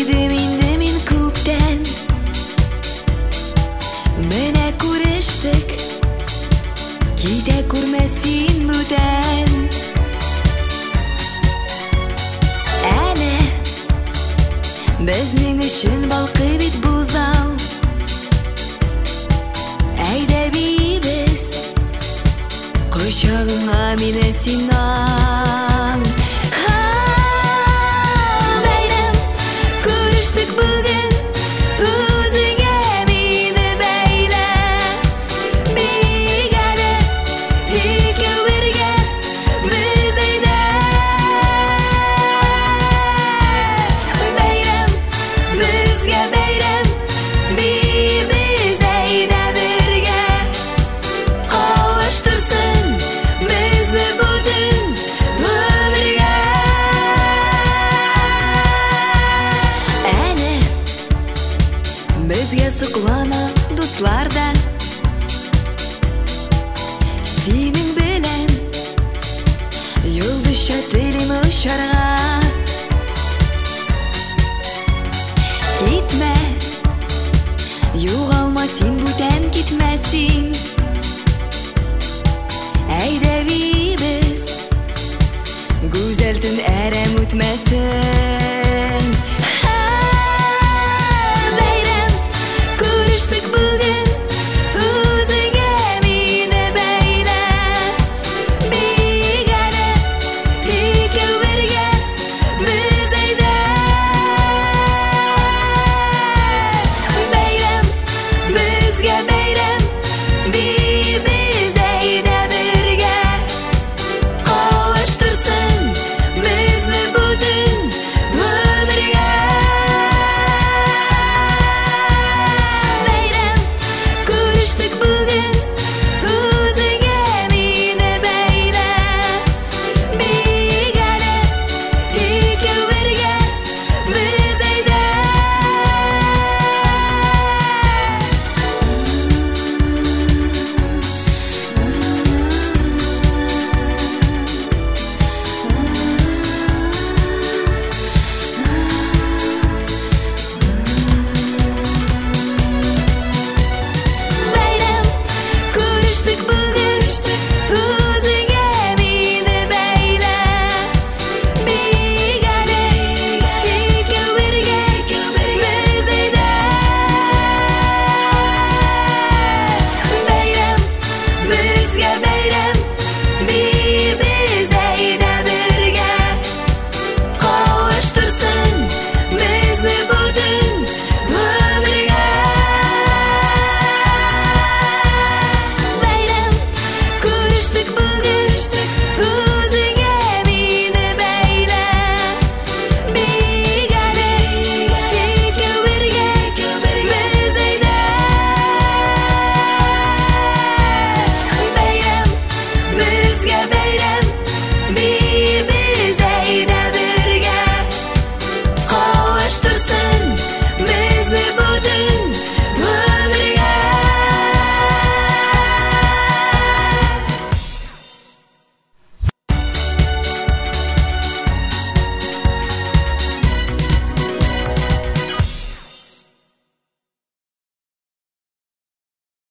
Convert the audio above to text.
ide min de Әзге соклана дуслар да Синең белән Юлдыша телим ошарга Китмә Югалма син бүтән китмәсең Әйдә бибез Гүзәлтен әрәм үтмәсең